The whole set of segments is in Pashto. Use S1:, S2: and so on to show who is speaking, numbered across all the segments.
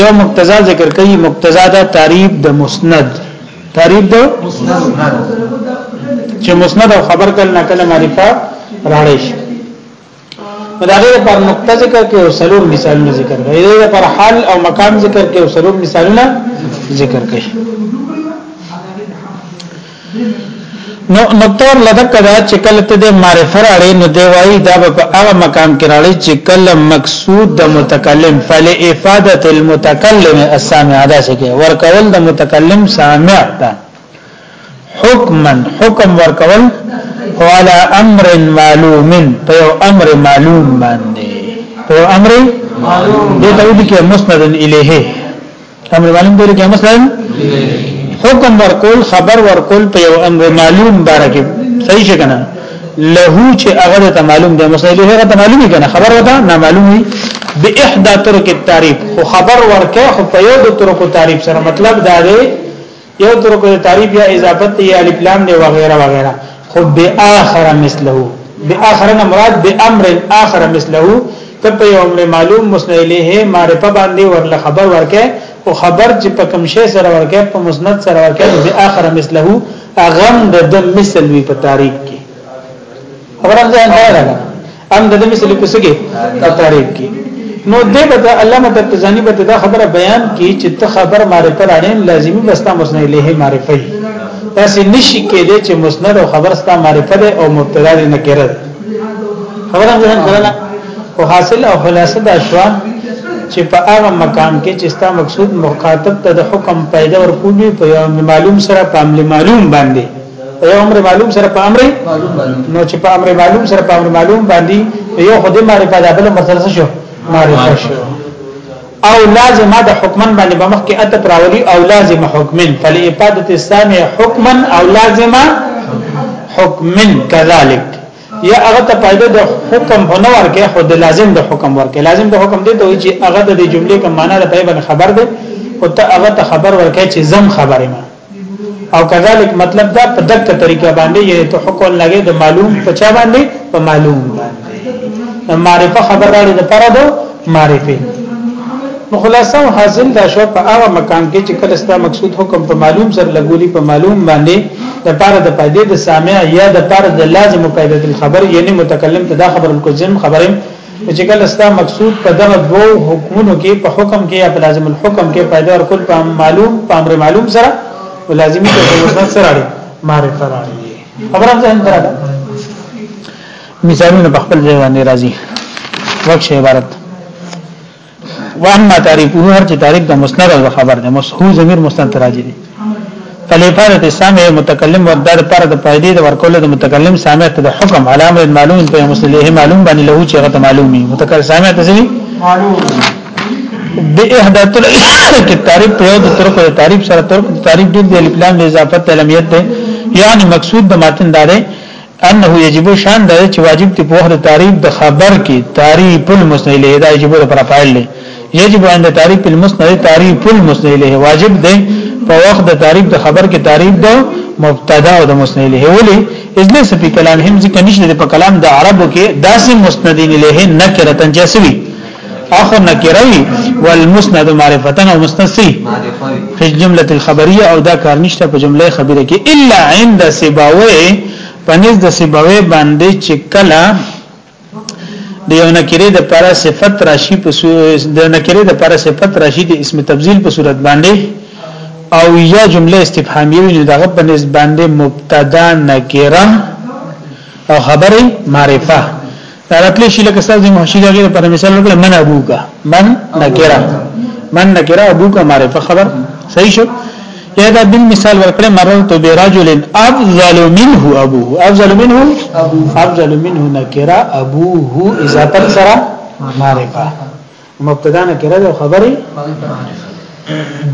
S1: یو مقتضا ذکر کوي مقتضا دا تعریب د مسند تعریب د مسند چې مسند او خبر کله نه کله معرفه راړې شي دا غیر پر نقطه ذکر کې او سلور مثالونه ذکر کوي دا پر حال او مقام ذکر کې او سلور مثالونه ذکر کوي نو نقطار لدک دا چې کله ته د معرفه راړې نو دی وایي دا په هغه مقام کې راړې چې کله مقصود د متکلم فل افاده المتکلم السامع دا څه کې ورکول د متکلم سامع ته حکما حکم ورکول وعلى امر معلوم په یو امر معلوم باندې په امر معلوم دې ته ودی کې مسند الیه امر معلوم دی لکه مثلا حکم ورکول خبر ورکول په یو امر معلوم باره کې صحیح څنګه نه له چې هغه ته معلوم دی مثلا له هغه ته معلومي کنه خبر وتا نه معلومي به احدى طرق التعريف خو خبر ورکه خو په یو د طرق تعریف سره مطلب دا دی یو ترک د تعریف یا اضافت یا الف لام دی وغیرہ وغیرہ خو به اخر مثله به اخر نه مراد به امر اخر مثله کپه یو امر معلوم مسند الیه معرفه باندې ورله خبر ورکه او خبر چې په کوم شی سره ورکه په مسند سره ورکه به اخر مثله اغم د مثل وی په تعریف کې خبره ځان ته راغله هم د دې سلی کوسګي دا تعریف کی نو دې به علامه ترتزانی به دا خبره بیان کی چې ته خبر معرفت اړین لازمی بستا مسند له معرفت تاسو نشی کېدې چې مسند او خبر ستا معرفت او مبتدا نه کېره خبره ځان کړل او حاصل او خلاصه دا شو چې په هغه مقام کې چې ستا مقصود مخاطب ته د حکم پیدا ورکوي په معلوم سره په معلوم باندې یو امر معلوم سره په امر نو چې په امر معلوم سره په امر معلوم باندې یو خدای معرفت دا بل مسله شو معرفت شو او لازمه د حکمن باندې بمخ کې ات پراولي او لازمه حکمن فلعبادت السامع حکمن او لازمه حکمن كذلك یا هغه ته پیدا د حکم هونه ورکه خو د لازم د حکم ورکه لازم د حکم دی ته وی چې هغه د جملې کوم معنا د پیبن خبر دی او ته هغه ته خبر ورکه چې زم خبره ما او کذالک مطلب دا په دغه طریقه باندې یعنی ته حکم لګې د معلوم په چا باندې په معلوم باندې معرفه خبر راړي د پاره دو معرفه نو خلاصو حاصل دا شو په هغه مکان کې چې کله ستا مقصود حکم په معلوم سره لګولي په معلوم باندې د پاره د پیدې د سامع یا د پاره د لازم پیدې خبر یعنی متکلم ته دا خبر الکزم خبره چې کله ستا مقصود په دغه دوو حکمونو کې په حکم کې یا په لازم الحکم کې پیدا ورکول په معلوم په امر معلوم سره ولازمي ته مسند سره اړي معرفه راړي خبره ځان درته مثالونه په خپل ځای باندې راځي وخت عبارت واما تعریفه هر چې تعریف د مسند او خبر ده مسحو ضمیر مستند راځي دي فلیفادت سامع متکلم و در پر د فائدې د ورکول د متکلم سامع ته د حکم علامه معلوم په مسلې معلوم باندې له چې غته معلومي متکلم سامع ته ځي معلوم د احدى طرق کې تعریف په یو د طرق د تعریف سره طرق تعریف د الف لام د اضافت علمیت ده یعنی مقصود د ماتن داره انه یجب شان دا چې واجب دی په وخت تعریف د خبر کې تعریف المسند له دا یجب پر فاعل دی یجب عند تعریف المسند تعریف المسند له واجب دی په وخت د تعریف د خبر کې تعریف د مبتدا او د مسند له ولي اذن سپی کلام هم ځکه نشته په کلام د عربو کې داسې مسندین له نکره تنجسوی اخو نکروي والمسند معرفتن او مستسی فی الجمله الخبریه او دا کار نشته په جمله خبره کې الا عند سباوی پنځ د سباوی باندې چې کلا د یو نکری د پر صفت راشی په د نکری د پر صفت راشی د اسم تبذیل په صورت باندې او یا جمله استفهامیه وي دغه په نسبت باندې مبتدا نکره او خبره معرفه راتلی شي لکه ستاسو محشي دا غیر پر مثال ورکړه من ابوکا من نکرا من نکرا ابوکا معرفه خبر صحیح شو یا دا بل مثال ورکړه مررت برجل افضل منه ابوه افضل منه افضل منه نکرا ابوه اذا پر سره معرفه مبتدا نکره ده خبري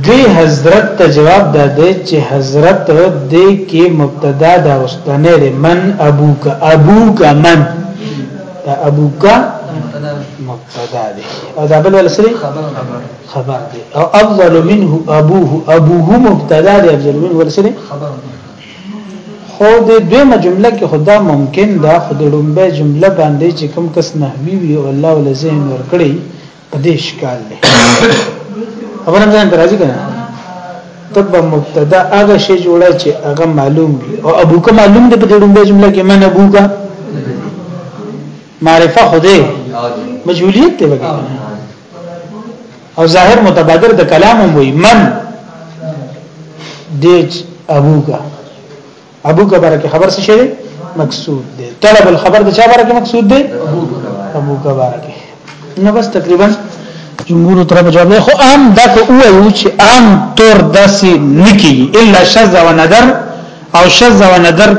S1: دی حضرت ته جواب ده دی چې حضرت دې کې مبتدا ده واستنه ده من ابوک ابوک من دا ابوک مبتدا ده او دا بل ول سره خبر ده او افضل منه ابوه ابوه مبتدا ده افضل منه ول سره خبر ده خو د دویمه جمله کې خدا ممکن ده خو د لومبه جمله باندې چې کوم کس نحوی وي او الله ول ذهن ورکړي په دې ښکار دی خبره ځان درازي کنه تب مبتدا هغه شی جوړه چې هغه معلوم وي او ابو کا معلوم دی په دې لومبه جمله کې من ابو کا معرفه خوده مجهولیت ته وګورئ او ظاهر متبادر د کلام هم وي من دیج ابوکا ابوکا برکه خبر څه شي مقصود دی طلب الخبر د چا برکه مقصود دی ابوکا برکه نو بس تقریبا جمهور تر په جواب خو عام دا کو وایو چې عام تور داسې نکی الا شذ و نظر او شذ و نظر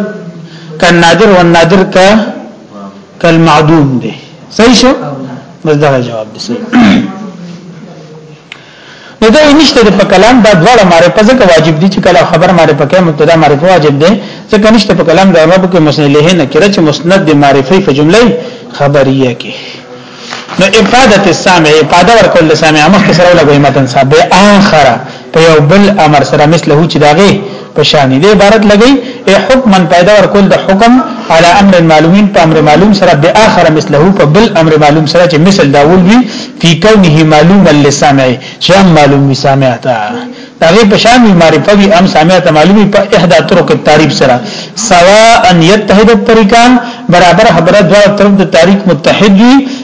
S1: کا نادر و نادر کا کل معدوم دی صحیح شو بس دا جواب دی صحیح نو دا نشته په کلام دا دواړه معرفه ځکه واجب دي چې کله خبر معرفه کې مبتدا معرفه واجب دي ځکه نشته په کلام د عربو کې مسند له نه کړه چې مسند د معرفه په جمله خبریه کې نو افاده السامع افاده ورکول سامع مخ سره لګوي متن صاحب اخره په یو بل امر سره مثله چې داغه په شان دی عبارت لګی ای حکما پیدا ورکول د حکم علی امر معلومین په امر معلوم سره به اخر مثله په بل امر معلوم سره چې مثل داول وی فی کونه معلوم للسامع چې معلوم وی سامع تا داغه په شان وی معرفه وی ام سامع ته معلومی په احدا طرق التعریف سره سواء یتحد الطریقان برابر خبره دوا طرف د تاریخ متحد وی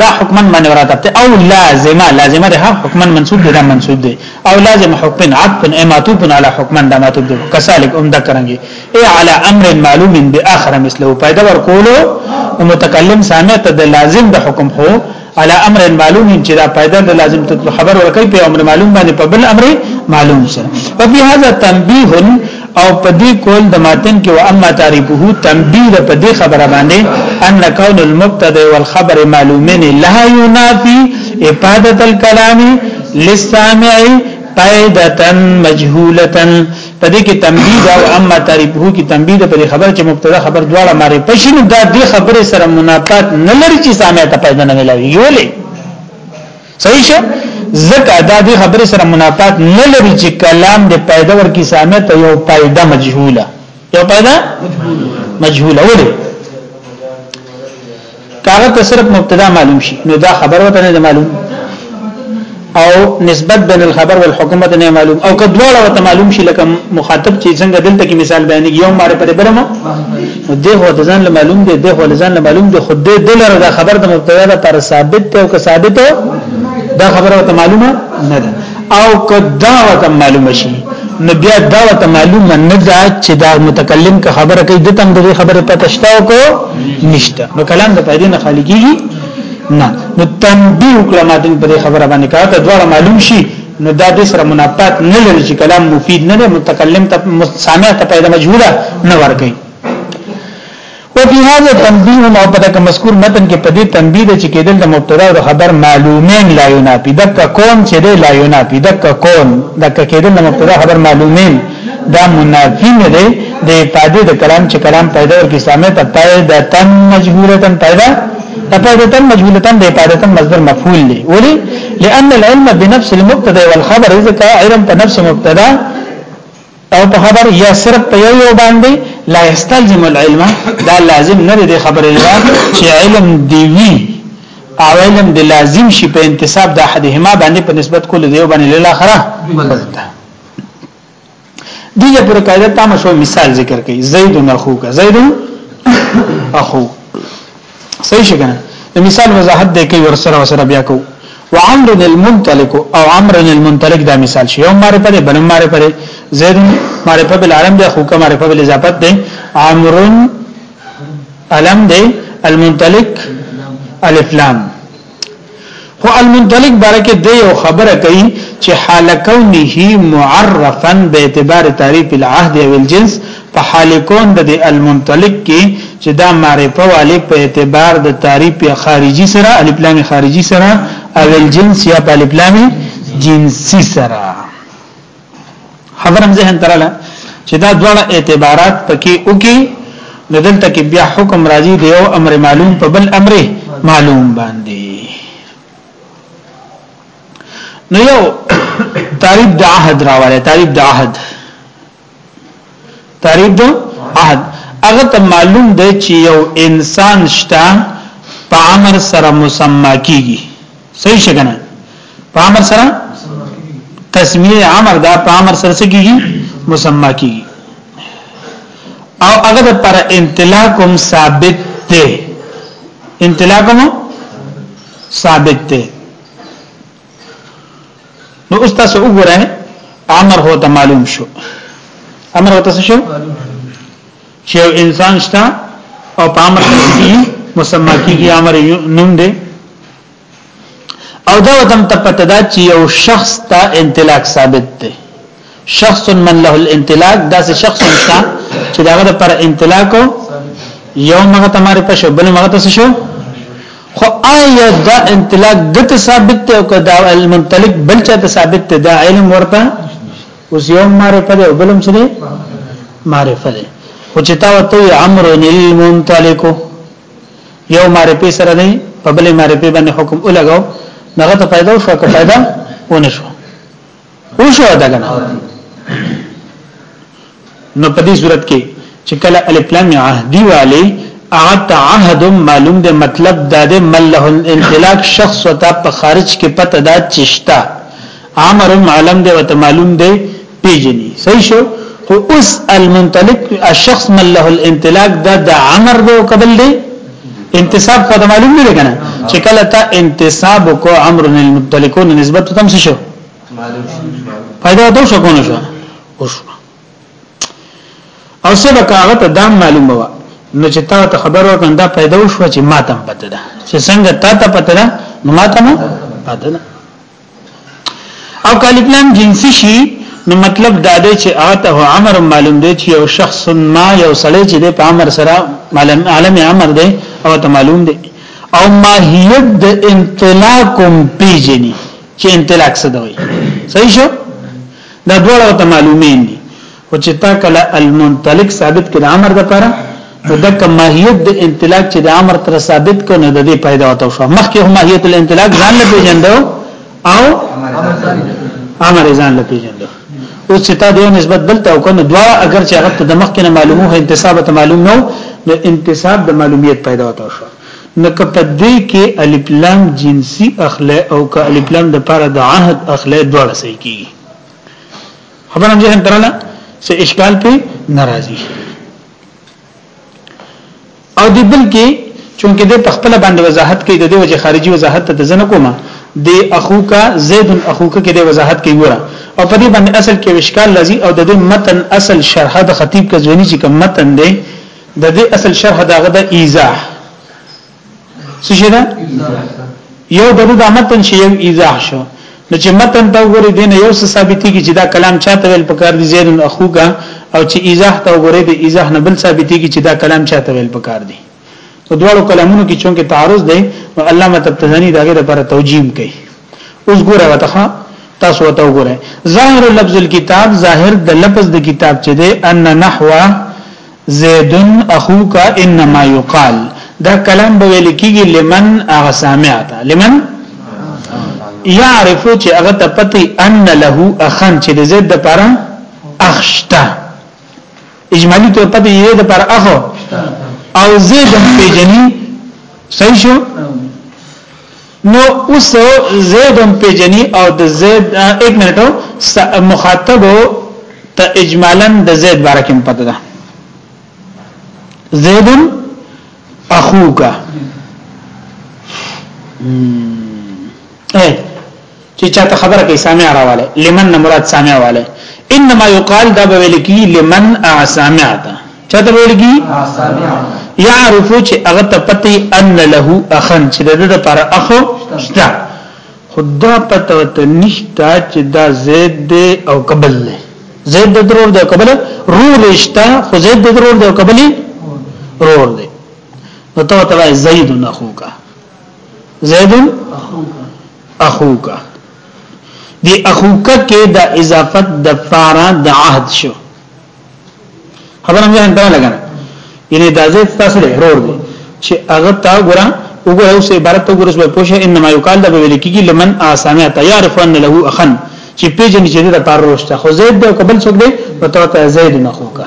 S1: دا حکمن من مراتب ته او لازمه لازمه ده حکمن منصوب ده منصوب ده او لازم حکمن عطف اماتوب علی حکمن دا ماتوب ده کذالک هم ذکرنګي ای علی امر معلوم باخر مثله پیدا ورکولو متکلم سامع ته د لازم د حکم هو علی امر معلوم چې دا پیدا د لازم ته خبر ورکړي په امر معلوم باندې په بل امر معلوم سره وفي هذا تنبيه او په دې کول د ماتن کې و اما تعریفه تنبیه په دې خبره باندې ان کون المبتدا والخبر معلومین لا ينافي افاده الكلام للسامع قاعده مجهوله په دې کې تنبیه او اما تعریفه کې تنبیه په دې خبره چې مبتدا خبر دواړه ماره پښینو دا دې خبره سره منافات نه لري چې سامع ته پیدا نه ملوي یولې صحیح شه زکه دا دی خبره سره منافات نه لري چې کلام د پیدا ورکی سامع ته یو پیدا مجهوله یو پیدا مجهوله وله کاغه ته صرف مبتدا معلوم شي نو دا خبر وته نه معلوم او نسبت بین الخبر والحکومت نه معلوم او کدواړه وته معلوم شي لکه مخاطب چې څنګه دلته کې مثال بیانې یو ماره پر بلمه دې هو د ځان معلوم دی دې هو د ځان معلوم دی خو دې دلر دا خبر د مبتدا د پر ثابت ته او که ثابت دا خبره ته معلومه نه ده او که دا ته معلومه شي نو بیا دا ته معلومه نه ده چې دا متکلم که خبره کوي د تم د خبره پته شته او کو نشته نو کلام د پیدا نه خالي کیږي نه نو تنبیه کلماتن پر خبره باندې کاته دوه معلوم شي نو دا د سره منافات نه لري چې کلام مفید نه دی متکلم ته سامع ته پیدا مجهوله نه ورګي وفي هذا تنبيه او په دغه مذکور متن کې په دې تنبيه ده چې کېدل د مبتدا او خبر معلومین لا ينافي دک کون چې لا ينافي دک کون دک کېدل د مبتدا خبر معلومین دا منافی نه دی د افاده د کلام چې کلام پیدا ورکی سامه ته پیدا تن مجبورتن پیدا پیدا تن مجبورتن د افاده تن مصدر مفعول دی ولی لأن العلم بنفس المبتدا والخبر اذا کا علم په نفس مبتدا او په خبر یا صرف په یو باندې لا یستلزم العلم دا لازم نه دی خبر الله چې علم دی وی او علم دی لازم شي په انتساب د احدهما باندې په نسبت کول دی او باندې لاله خره دیجه پر قاعده تام شو مثال ذکر کړي زید اخو کا زید اخو صحیح شګنه د مثال وضاحت دی کوي ورسره ورسره بیا کو وعمر المنطلق او عمر المنطلق دا مثال شي یو ماره پرې بل ماره پرې زید ماره په بل عالم دی اخو کا ماره په بل اضافت دی عمر علم دی المنطلق الف لام خو المنطلق برکه د یو خبره کوي چې حال کونه معرفا به اعتبار تعریف العهد او الجنس په حال کون د المنطلق کې چې دا معرفه والے په اعتبار د تعریف خارجي سره الف لام خارجي سره او الجنس یا په الف لام جنسي سره خبرم ذهن تراله چې دا دواړه اعتبارات پکې وکي نو دلته کې بیا حکم راځي دی او امر معلوم په بل امر معلوم باندې نو یو تعریف د عهد راواله تعریف د عهد تعریف د عهد هغه ته معلوم دی چې یو انسان شته په امر سره مسما کیږي صحیح څنګه په امر سره تسمیه امر دا په امر سره کیږي مسما کیږي او هغه د پر انطلاقم ثابت دی انطلاقم ثابت دی نو اوس تاسو وګورئ امر هو ته معلوم شو امر هو تاسو شو چې انسان شته او په امر کې مسما کیږي امر نوم دی او دا وتم ته پته دا چې یو شخص ته انطلاق ثابت دی شخص من له الانطلاق دا سه شخص نشته چې داغه پر انطلاق یو مغه تمہاره په شو بل مغه تاسو شو خو آیا دا انطلاق د ته ثابت دی او کدا المنطلق بل چا ته ثابت دی دا علم ورته اوس یو معرفت دی او بلم څه دی معرفت دی خو چې تا وته عمرو المنطلق یو معرفه سره دی په بل معرفه باندې حکم ولګاو دغه ته پیدا شو که پیدا ونه شو او شو دا کنه نو په دې صورت کې چې کله الف لام عهدی والی اعت عهد معلوم د مطلب د مله الانطلاق شخص ته په خارج کې پته دا چشتا عمر هم عالم دی وته معلوم دی پیجنی صحیح شو خو اوس المنطلق الشخص من له الانطلاق دا د عمر دی او قبل دی انتصاب خو ته معلوم نه کنه چې کله ته انتصاب کو عمر المنطلقون نسبت تم شو پیدا دو شو کو نه شو او سبا کاغه ته دا معلومه و نو چې تا ته خبر ورکړم دا پیدا وشو چې ماتم پته ده چې څنګه تا ته پته ده نو ماتم پته ده او کله پلان جنسي شي نو مطلب دا دی چې هغه ته امر معلوم دی چې یو شخص ما یو سړی چې د امر سره معلوم عالم امر دی او ته معلوم دی او ماهیت د انطلاقم پیجنی چې انطلاق څه دی صحیح شو دا ډول ته معلومین دي خو چې تا کله المنطلق ثابت کړه امر د پاره نو دک ماهیت د انطلاق چې د امر تر ثابت کو نه د دې پیدا وته شو مخکې هم ماهیت الانطلاق ځان له پیژندو او امر ځان له پیژندو او چې تا دوه نسبت بل ته وکنه دوا اگر چې هغه د مخکې نه معلومه هو انتساب ته معلوم نو نو انتساب د معلومیت پیدا وته شو نو کپه دې کې الف لام جنسی اخله او ک الف لام د پاره د عهد اخله دوړ سې کیږي خبر هم ذهن تراله سه اشکال په ناراضي او دی بل کې چونکه د تخپل باندې وضاحت کوي د دې وجه خارجي وضاحت ته ځنه کومه د اخوکا زید اخوکا کې د وضاحت کوي ګوره او په دې باندې اصل کې وشکال لذي او د دې متن اصل شرح د خطیب کا ځونی چې کوم متن دی د دې اصل شرح دغه د ایزاح څه شي دا یو د د متن شی یو ایزاح شو نو چې متن ته وګوري دین یو څه ثابتي کی چې دا کلام چاته ویل پکار دی زید اخوګه او چې ایزاح ته وګوري د ایزاح نه بل ثابتي کی چې دا کلام چاته ویل پکار دی په دواړو کلامونو کې چونکه تعارض دی نو علامه تبتزانی داګه لپاره توجیم کوي اوس ګوره وتخوا تاسو وته وګوره ظاهر لفظ الكتاب ظاهر د لفظ د کتاب چې ده ان نحو زید اخوک انما یقال دا کلام به ویل کیږي لمن اغه سامع تا لمن یعرفو چې هغه ته پتی ان له اخن چې د زید د پاره اخشتا اجمالی طور پتی یې د پاره اخو او زید په جنی صحیح شو نو اوس زید هم پیجنی او د زید ایک منټو مخاطب ته اجمالا د زید باره کې پته ده زید اخوکا اے چې چاته خبره کوي سامع راواله لمن نه مراد سامع واله انما يقال دا به ویل کی لمن اسامع تا چاته ویل کی اسامع يعرف چې هغه ته پتی ان له اخن چې د دې پر اخو شته خدا پته ته نشتا چې دا زید دی او قبل دی زید د ضرور دی قبل رو رشتہ خو زید د ضرور دی قبل رور دی نو ته ته زید نه خوکا زیدن اخوک دی اخوک کې د اضافت د فارا د عهد شو خبره مې انده لګا یعنی دا زید تاسو له هرور دی چې هغه تا ګره وګوره اوس عبارت وګوره اوس به پوښه انما یقال د ویل کیږي لمن اسامه تعرف ان له اخن چې پیجن چې د پاره روسته خو زید د قبل څوک دی پتو ته زید نه خوکه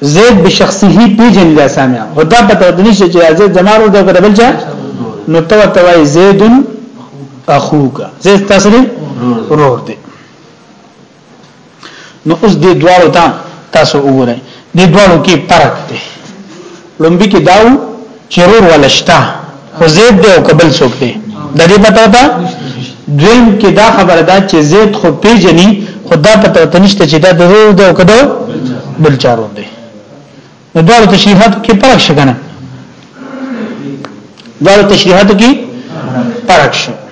S1: زید بشخصه پیجن دا سامع او دا په تو دني چې دا زید زمارو دا کړه بل چا نو تو توای زید اخوک زید تاسو دی ورور دی نو اوس دې دوالو ته تاسو وګورئ دې دوالو کې فرق دی لومبی کې داو چې رور ولشتا خو زید دی او قبل څوک دی د دې پته ده دویم کې دا خبره ده چې زید خو پیجنی خدا پته ته نشته چې دا د رور دی او کده بل چارون دی نو دا تشریحات کې پرک شګنه دا تشریحات کې پرک شګنه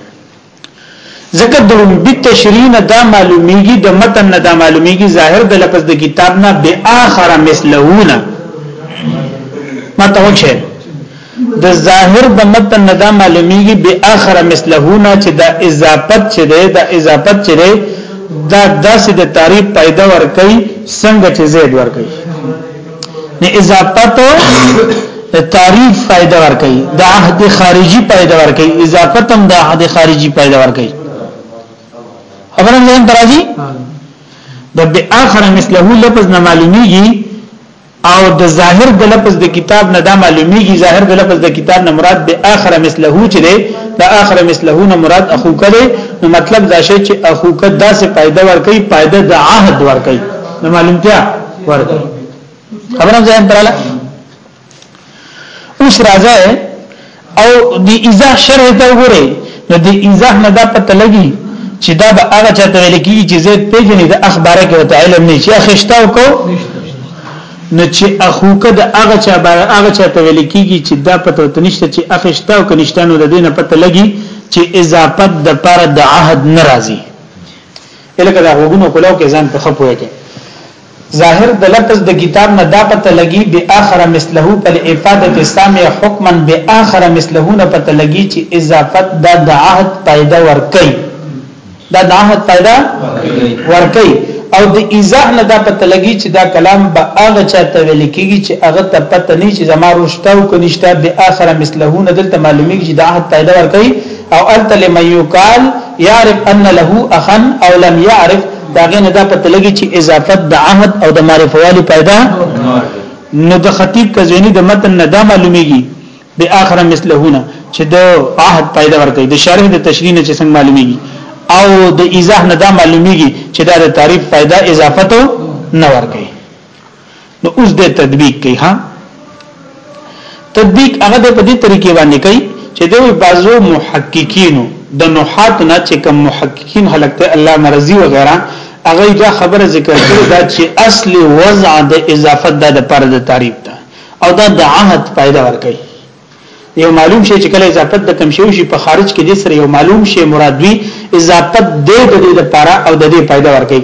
S1: ځکه درومبي تشریح نه دا معلومیږي د متن نه دا معلومیږي ظاهر د لفظ د کتاب نه به اخر مثلهونه ما ته وښه د ظاهر د متن نه دا معلومیږي به اخر مثلهونه چې دا اضافت چې ده دا اضافت چې ده دا داسې د تعریف پیدا ور کوي څنګه چې زید ور کوي نه اضافت تعریف فائدہ ور کوي د عهد خارجي فائدہ ور کوي اضافت هم د عهد خارجي فائدہ ور کوي خبره نه درځي د باخر مثله لفظ نه معلومیږي او د ظاهر د لفظ د کتاب نه دا معلومیږي ظاهر د لفظ د کتاب نه مراد به اخر مثله چې دی دا اخر مثله نه مراد اخو کړي نو مطلب دا شی چې اخو کړه داسې فائدہ ورکړي فائدہ د عهد ورکړي نو معلومتیا ورته خبرم ځان تراله اوس راځه او دی ایزا شرح ته وګوره نو دی ایزا نه دا پته لګي چې دا به هغه چاته ویل کیږي چې زید پیژنې د اخبار کې وته علم نه چې اخشتا وکړو نو چې اخوکه د هغه چا بار هغه چا ته ویل کیږي چې دا پته وته نشته چې اخشتا او کنيشتانو د دینه پته لګي چې اضافت د پر د عهد ناراضي الکه دا غوګونو کولاو کې ځان ته خپوي کې ظاهر د لفظ د کتاب نه دا پته لګي به اخر مثله په افاده سامع حکما به اخر مثله نه پته لګي چې اضافت دا د عهد پیدا ور کوي دا د عهد پیدا ور کوي او د ایزاح نه دا پته لګي چې دا کلام به هغه چاته ویل کیږي چې هغه ته پته نه چې زما روشته او کنيشته به اخر مثله نه دلته معلومیږي چې دا عهد پیدا ور کوي او انت لمن یقال يعرف ان له اخا او لم يعرف دا غنه دا پته لګي چې اضافه د عهد او د معرفه والی پیدا نو د خطیب کزوینی د متن نه دا معلومیږي به اخر مثلهونه چې د عهد پیدا ورکړي د شرح د تشریح نه چې څنګه معلومیږي او د ایزه نه دا معلومیږي چې دا د تعریف پیدا اضافه ته نه ورکړي نو اوس د تطبیق کوي ها تطبیق هغه د په دې طریقې باندې کوي چې د بعضو محققینو د نحات نه چې کوم محققین خلق ته الله مرضی و غیره هغه دا خبره ذکر کړې دا چې اصل وضع د اضافت د پر د تعریف ده او دا د عهد پیدا ور کوي یو معلوم شي چې کله اضافت د کم شي شي په خارج کې د سره یو معلوم شي مراد وي اضافت د د دې لپاره او د دې پیدا ورکړي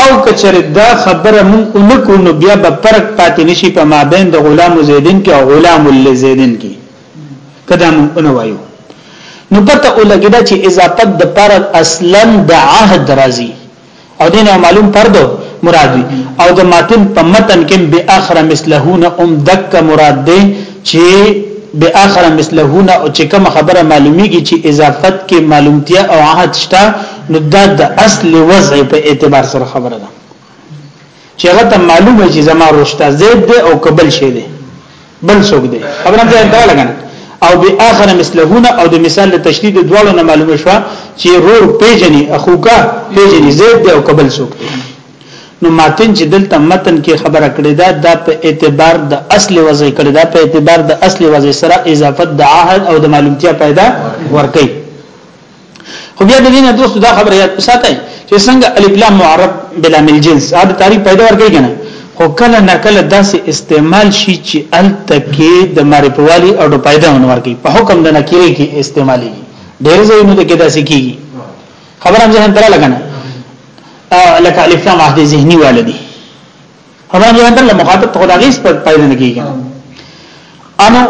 S1: او کچره دا خبره مون اونکو نو بیا به فرق پاتې نشي په مابین د غلام زیدین کې او غلام لزیدین کې کدا مون اونوایو نو پته ولګی دا چې اضافت د فرق اصلا د عهد راځي او دین او معلوم فرد مراد وي او د ماتن په متن کې به اخر مثلهون ام دک مراد دی چې به اخر مثلهون او چې کوم خبره معلومیږي چې اضافت کې معلومتیا او عهد شته نو دا د اصل وضع په اعتبار سره خبره ده چې هغه ته معلومه چې زما رشتہ زید دی او قبل شي دی بل څوک دی خبره ځای ته لګنه او به اخر مثلهونه او د مثال د تشدید دواړو نه معلومه شو چې رور پیجنې اخوکا پیجنې زید دی او قبل څوک دی نو ماتن چې دلته متن کې خبره کړې ده دا په اعتبار د اصل وضع کړې ده په اعتبار د اصل وضع سره اضافت د عهد او د معلومتیا پیدا ورکړي خو بیا د دینه دوستو دا خبره یاد ساتي چې څنګه الف لام معرب بلا مل جنس دا تعریف پیدا ورګی کنه خو کله نه کله داسې استعمال شي چې ال تکي د معرفوالي او د پیدا ونور کی په حکم د نکری کې استعمالي ډېر ځایونه کې داسې کیږي خبره هم ځان تر لګنه لکه الف لام عهد ذهني والدي خبره مې اندر له مخاطب ته داغي سپر پایله نه کیږي انو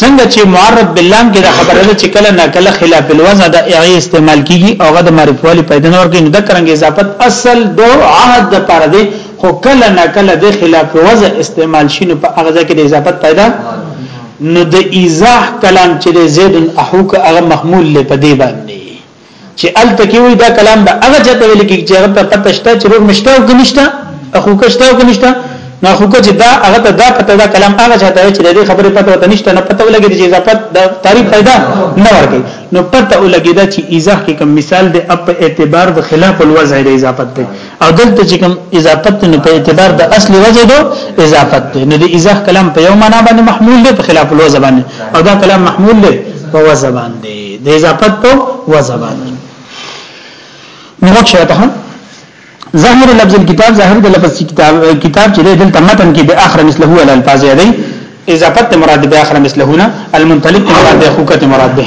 S1: څنګه چې معرب باللام کې دا خبره ده چې کله نه کله خلاف الوزن د اعی استعمال کیږي او غد معرفت والی پیدا نه ورکې نه د کرنګ اضافت اصل دو عهد د پر دی خو کله نه کله د خلاف وضع استعمال شینو په هغه ځکه د اضافت پیدا نو د ایزاح کلام چې زید احوک هغه محمول لپاره دی باندې چې الته کې وي دا کلام به هغه چاته ویل کېږي چې هغه ته پته شته چې رور مشته او کنيشته اخو کشته او کنيشته نو اخو کچ دا هغه ته دا پته دا کلام هغه چاته چې دې خبره پته وته نشته نه پته ولګي چې اضافت د تعریف پیدا نه ورګي نو پته ولګي دا چې اضافه کې کوم مثال دی اپ اعتبار د خلاف الوضع د اضافت دی او دلته چې کوم اضافت نو په اعتبار د اصل وجه دو اضافت دی نو د اضاف کلام په یو معنا باندې محمول دی په خلاف الوزه باندې او دا کلام محمول دی په وزه باندې د اضافت په وزه باندې نو وکړه ته ظاهر لفظ الكتاب ظاهر د لفظ کتاب کتاب چې دلته متن کې د اخر مثله هو الالفاظ دی اضافت مراد به اخر مثله نه المنطلق مراد به خوکت مراد به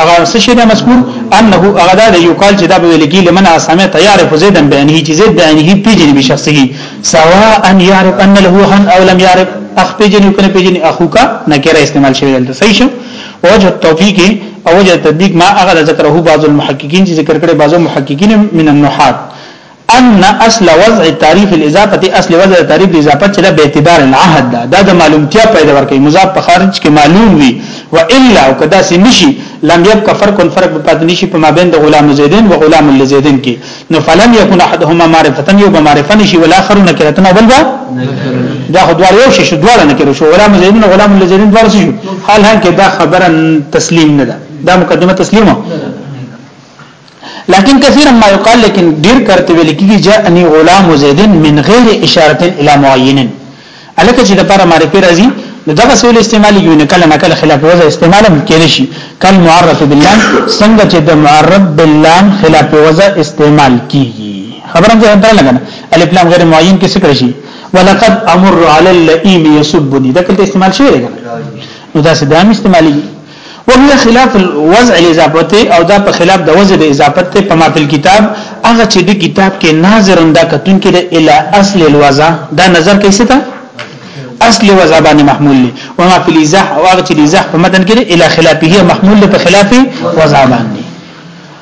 S1: هغه څه شي د مذکور انه هغه دا یو کال چې دا به ویل کی لمن اسامه تیار په زید بیانې چې زید بیانې پیجن به شخصي سواء ان يعرف ان له هن او لم يعرف اخ پیجن او کنه پیجن اخو کا نکره استعمال شوی دلته صحیح شو وجه التوفیق او وجه تطبیق ما هغه ذکره بعض المحققین چې ذکر کړي بعضو محققین من النحات ان اصل وضع تعریف الاضافه اصل وضع تعریف الاضافه چې دا به اعتبار العهد دا دا د معلومتیا پیدا ورکړي مضاف په خارج کې معلوم وي و الا او کدا سي نشي لم يبقى فرق فرق په پات نشي په مابین د غلام زیدین و غلام لزیدین کې نو فلم یکن احدهما معرفه یو به معرفه نشي ولا اخر نکرتن او بل با دا خو دوار یو شي شو دوار نه کړو شو غلام زیدین و غلام لزیدین دوار شي حال هان کې دا خبره تسلیم نه ده دا مقدمه تسلیمه لكن كثيرا ما يقال لكن ډیر کرت ویل کیږي جاءني غلام زید من غیر اشاره الى معين الکه چې د پاره معرفي راځي نو دغه سویل استعمال یو نه کله نه کله خلاف وزه استعمال هم کېږي شي کل معرف بالله څنګه چې د معرف بالله خلاف وزه استعمال کیږي خبره ده درته لګنه الف لام غیر معین کې څه کړی شي ولقد امر على اللئيم يسبني دا کله استعمال شوی دی نو دا څه دام استعمالي وهي خلاف الوضع الاضافه او دا په خلاف د وضع د اضافت ته په ما په کتاب هغه چې د کتاب کې ناظر انده کتون کې د اله اصل الوضع دا نظر کیسه ته اصل وضع باندې محمول دي او ما په لزاح او هغه چې لزاح په متن کې اله خلافه محمول په خلاف وضع باندې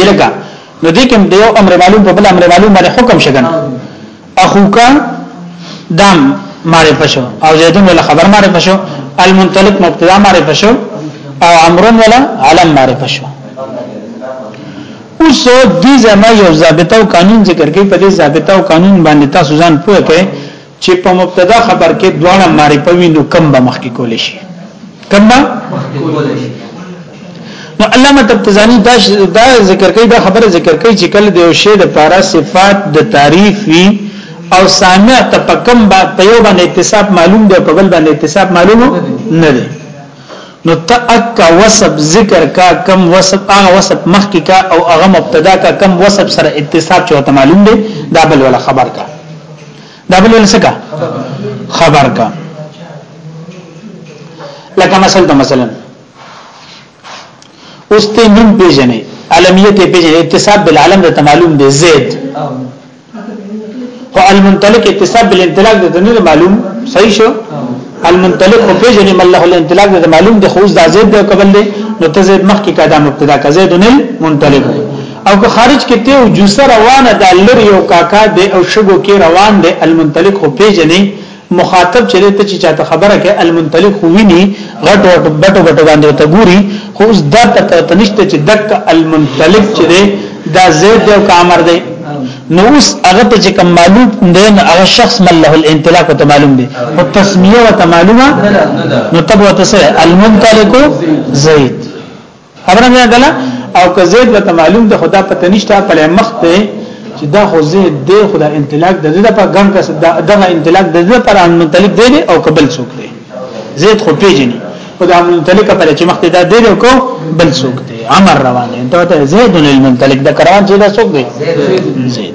S1: یلګه نو دې کوم د یو امر معلوم په بل امر معلوم باندې حکم شګن اخوک دام معرفه شو او زیدون ولا خبر معرفه شو المنطلق مبتدا معرفه شو او امرون ولا علم معرفه شو اوس دې زما یو ضابطه او قانون ذکر کوي په دې ضابطه او قانون باندې تاسو ځان پوهه کړئ چې په مبتدا خبر کې دواړه معرفه وي نو کم به مخکې کول شي کم به مخکې کول شي نو علامه تبتزانی دا دا ذکر کوي دا خبره ذکر کوي چې کله د یو شی د پارا صفات د تعریف وی او سامع ته پکم با په یو باندې اتصاب معلوم دی په بل باندې اتصاب معلوم نه دی نو تاک وسب ذکر کا کم وسب هغه وسب مخکی کا او هغه مبتدا کا کم وسب سره اتصاب چې ته معلوم دی دا بل ولا خبر کا دا بل ول سکا خبر کا لکه مثلا ته مثلا اوس ته نوم پیژنې علمیت پیژنې اتصاب بالعلم د معلوم دی زید او المنطلق اتصاب بالانطلاق د نه معلوم صحیح شو المنطلق او پیژنې مله الانطلاق د معلوم د خوز د زید د قبل دی نو ته زید مخکې کا د مبتدا کا زید نه منطلق دی او که خارج کې ته او جوسه روانه ده لر یو کاکا دی او شګو کې روان دی المنطلق خو پیژنې مخاطب چره ته چې چاته خبره کې المنطلق خو ویني غټ غټ بټو بټو باندې ته ګوري خو اوس دا پته ته نشته چې دک المنطلق چې دی دا زید دی او کامر دی نو اوس هغه ته چې کوم معلوم دی نو هغه شخص مل له الانطلاق ته معلوم دی او تسمیه ته معلومه نو تبو ته المنطلق زید خبره نه غلا او که زید وته معلوم ده خدا پته نشته په مخ ته چې دا خو زید دی خدا انطلاق د دې په ګڼ کس دغه انطلاق د دې پر ان منطلق دی او قبل څوک دی زید خو پیژني خدا منطلق پر چې مخ ته دا دی او کو بل څوک دی امر روان دی ته زید المنطلق د کروان چې دا څوک دی زید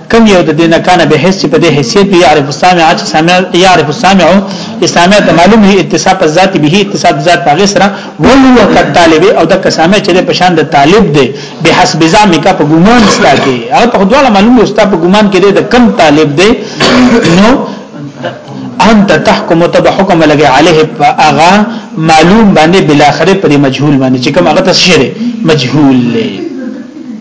S1: کم یو د دینه کان به حیث په دې حیثیت به يعرف السامع چې سامع يعرف السامع چې سامع ته معلوم هي اتصاب الذات به اتصاب ذات په سره وو هو کطالب او د سامع چې په شان د طالب دی به حسب زامه کا په ګمان ستا کې هغه په خدواله معلوم هي ستا په ګمان کې د کم طالب دی نو انت تحكم تب حكم لګي عليه اغا معلوم باندې بالاخره پر مجهول باندې چې کوم هغه تشریح مجهول لري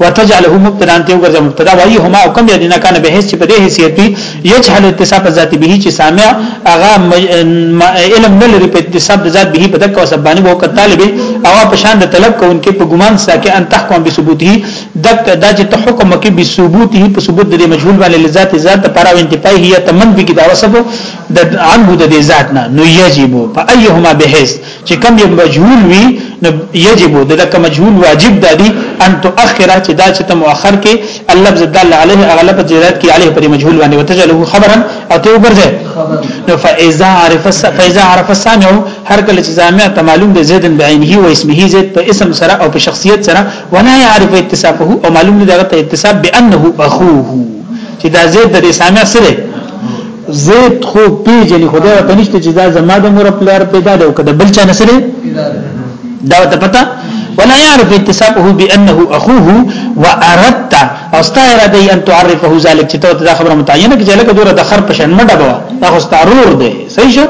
S1: وتجعله مبتدا ته وګرځه مبتدا وایي هما او کم یعنی نه کان به هیڅ په دې حیثیت وي یجهل اتصاف ذات به چې سامع اغا علم نه لري په اتصاف ذات به په دک او سبانه وو کطالب او په شان د طلب کوونکې په ګمان ساکه ان تحکم بثبوته دک دا چې ته حکم کې بثبوته په ثبوت د مجهول باندې لذات ذات پر او انتفاع هي تمن به کې دا وسبو د عنه د ذات نه نو یجب فايهما بهس چې کم یو مجهول وي نو یجب د دک مجهول واجب دادی ان تؤخر چې دا چې ته مؤخر کې اللفظ دال علیه اغلب زیادت کې علیه پر مجهول باندې وتجله خبرا او ته وګرځي نو فاذا عرف فاذا عرف سامع هر کله چې سامع ته معلوم دی زیدن بعینه او اسمه زید په اسم سره او په شخصیت سره ولا يعرف اتصافه او معلوم دی دغه اتصاف بانه اخوه چې دا زید د سامع سره زید خو پیجنې خدای ته نشته چې دا زما د مور پلار پیدا دی او کده بل چا نسره دا ته پتا ولا يعرف اتصافه بانه اخوه واردت او ستا اراده ان تعرفه ذلك چې ته دا خبره متعینه کې لکه دوره د خر پشن مډه بوا دا خو ستارور دی صحیح شو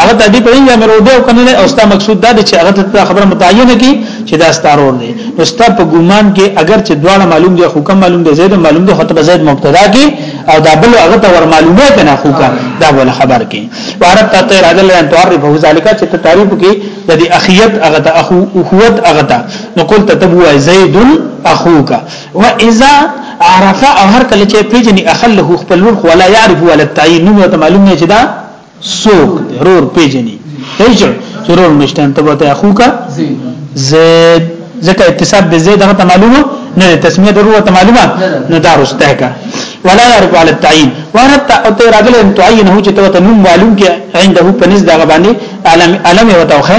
S1: هغه ته دې پرې یا مرو دی کنه او ستا مقصود دا چې هغه ته خبره متعینه کې چې دا ستارور دی نو ستا په ګومان کې اگر چې دواړه معلوم دي خو کم معلوم دي زید معلوم دي خطبه زید مبتدا کې او دا بل هغه ته ورمعلومه کنه خو کا دا بل خبر کې وارد ته تیر عدل ان تعرف هو ذالک چې ته تعریف کې د دې اخیت هغه ته اخو اخوت هغه ته نو قول ته تبو زید اخوک و اذا عرفه او هر کله چې پیجنې اخله خپل ور خو لا يعرف ولا تعین نو ته معلومه چې دا سوک دی رور پیجنی پیجر ضرور مشتن ته بته اخو کا زید ځکه اتصاب د زید هغه معلومه نه تسمیه ضرورت معلومه نه دا رسته کا ولا يعرف على التعيين ورت او ته راغل ان تعين هو چې ته نوم معلوم کې عنده پنځ دغه باندې علم علم وتوخه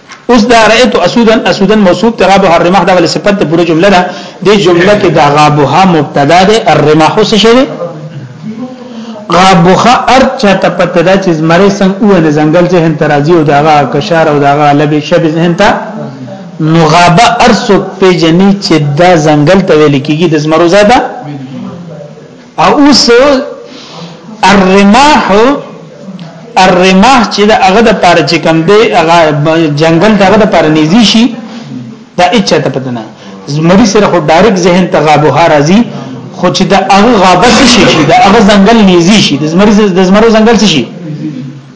S1: اوس دا رأيت اسودن اسودن موصوف تراب الرمح دا ول صفت د پوره جمله ده د جمله کې دا غابها مبتدا ده الرمح څه شي ده غابها ارچا ته پته ده چې زمره څنګه او نه ځنګل چې هن ترازی او داغه کشار او داغه لبي شب ذهن ته نو غابه ارسو په جنې چې دا ځنګل ته ویل کیږي د زمرو زاده او اوس الرماح الرماح چې دا هغه د پاره چې کم دی هغه جنگل دغه د پاره نيزي شي دا اچا ته پدنه زمری سره خو ډایرک ذهن ته غابوها راځي خو چې دا هغه غابه شي شي دا هغه ځنګل نيزي شي د زمری د زمرو ځنګل شي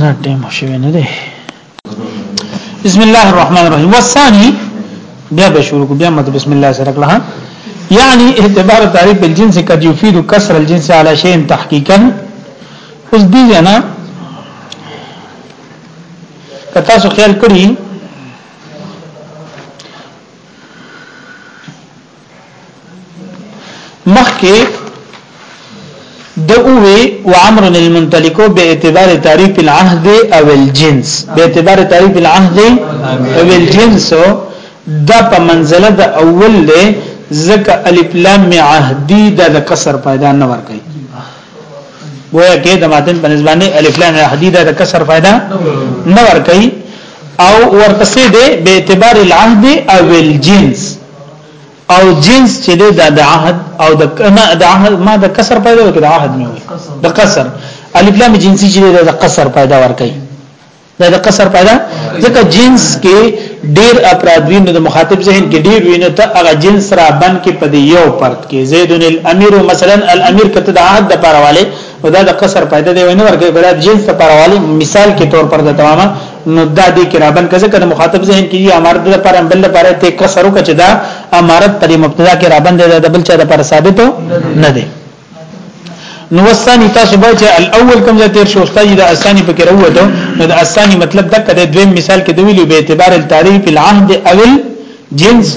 S1: نه ټیم شوی نه دی بسم الله الرحمن الرحیم والثاني بیا به شروع کو بیا مت بسم الله سره کړه یعنی اعتبار تعریف الجنس قد يفيد كسر الجنس على شيء تحقيقا اوس دی نه کتا سو خیال کړی مخکې د اووی وعمر المنطلق به اعتبار تعریف العهد او الجنس به اعتبار تعریف العهد او الجنس دا په منزله د اول له زکه الف لام عهدی د کسر پیدا نه ور کوي گویا کې د ماتن په نسبانه الف لام عهدی د کسر پیدا نه ور کوي او ورپسې ده به اعتبار العهد او الجنس او جنس چې د د عهد او د کنا د عهد ما د کسر پیدا وکړ د عهد مې وي د کسر الف لام جنسي چې د کسر پیدا ور کوي دا د کسر پیدا ځکه جنس کې ډیر افراد وین د مخاطب ذهن کې ډیر وین ته هغه جنس را بن کې په یو پرت کې زیدن الامیر مثلا الامیر کته د عهد د پرواله او دا د قصر پیدا دی ونه ورګه بل جنس لپاره والی مثال کې تور پر د تمامه نو دا دې کې رابن کزه کده مخاطب ذهن کې امارت د لپاره بل لپاره ته قصر وکړه چې دا امارت پر مبتدا کې رابن دی د بل چا لپاره ثابت نه دی نو وسانی تاسو به چې الاول کوم ځای تیر شو استاد دا اسانی پکې راوته نو دا اسانی مطلب دا کده دویم مثال کې دی ویلو به اعتبار التعریف العهد اول جنس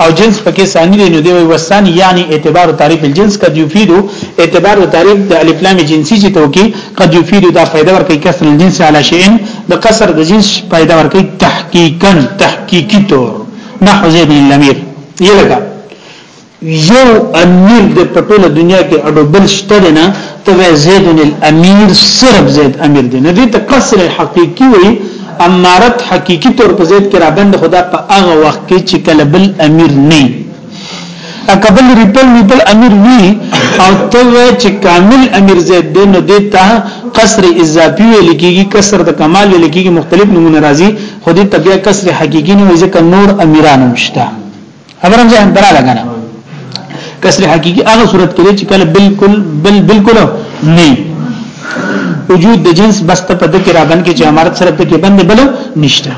S1: او جنس پکې ثاني دی نو دی وي وسان یعنی اعتبار تعریف الجنس قد یفید اعتبار تعریف د الف لام جنسی چې توکي قد یفید دا فائدہ ورکړي کسر الجنس علی شیء د کسر د جنس فائدہ ورکړي تحقیقا تحقیقی طور نحو زید الامیر یلګه یو امیر د پټوله دنیا کې اډو بل شته دی نه ته زید الامیر صرف زید امیر دی نه دی ته قصر حقیقی وی امارت حقیقی طور په زید کې رابند خدا په هغه وخت کې چې کله بل امیر نه اکبل ریپل ریپل امیر وی او ته چې کامل امیر زید دی نو دی ته قصر اضافي ویل کیږي قصر د کمال ویل کیږي مختلف نمونه راځي خو دې تبیا قصر حقیقی نه وي ځکه نور امیران مشته خبرم ځه درا لګنه کسر حقيقي هغه صورت کې چې کله بالکل بل بالکل نه وجود د جنس بس ته په دکې را بن کې چې امارت سره په کې بند بل نشته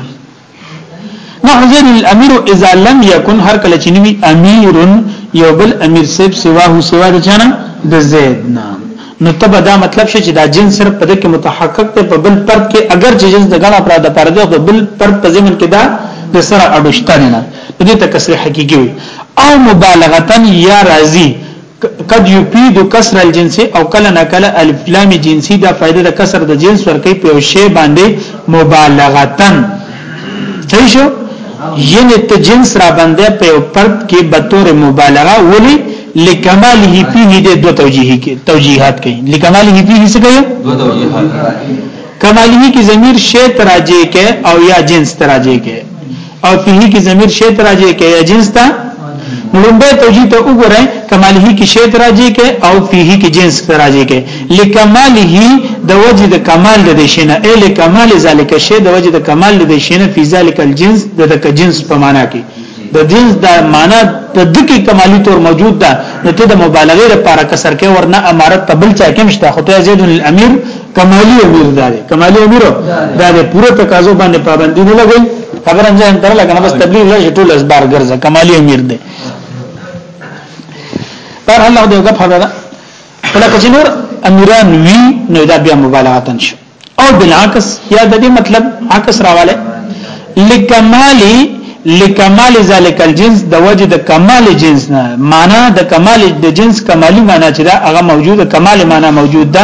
S1: نحذر الامير اذا لم يكن هر کله چې نوی امير یو بل امیر سیب سواه سوا د چانه د زید نه نو تب دا مطلب شي چې دا جنس صرف په دې کې متحقق ته په بل پرد کې اگر چې جنس د غنا پر د پرده په بل پرد په ځمن کې دا د سره اډوشتنه دې ته کسر حقيقي وي او مبالغه یا راضي قد يفيد كسر الجنس او کله نه کله الف لام جنسي دا فائدہ د کسر د جنس ورکې په شی باندې مبالغه تن صحیح شو یعنی ته جنس را باندې په پرد کې به تور مبالغه ولي لکماله فيه د دو توجیه کې توجیهات کوي لکماله فيه څه کوي دو توجیهات کماله کې ضمیر شی تراجه کې او یا جنس تراجه کې او فيه کې ضمیر شیت راځي کې یا جنس ته لومبه توجیه ته وګوره کماله کې شیت راځي کې او فيه کې جنس ته راځي کې لکماله د وجه د کمال د شینه ال کمال ذالک شی د وجه د کمال د شینه فی ذالک الجنس د دک جنس په معنا کې د جنس د معنا د دکی کمالی طور موجود ده نو ته د مبالغه لپاره کسر کې ورنه امارت ته بل چا کې مشته خو ته زید الامیر کمالی امیر دا دی کمالی امیر دا دی پوره تقاضو باندې پابندی نه لګی خبر هم ځان تر لګنه بس تبلیغ لږ ټول اسبار ګرځه کمالی امیر دی پر الله دې غف حدا کله چې نور امیران وی نو دا بیا مبالغه تنش او بالعکس یا د دې مطلب عکس راواله لکمالی لکمال ذالک الجنس د وجه د کمال جنس نه معنا د کمال د جنس کمالی معنا چې دا هغه موجوده کمال معنا موجود ده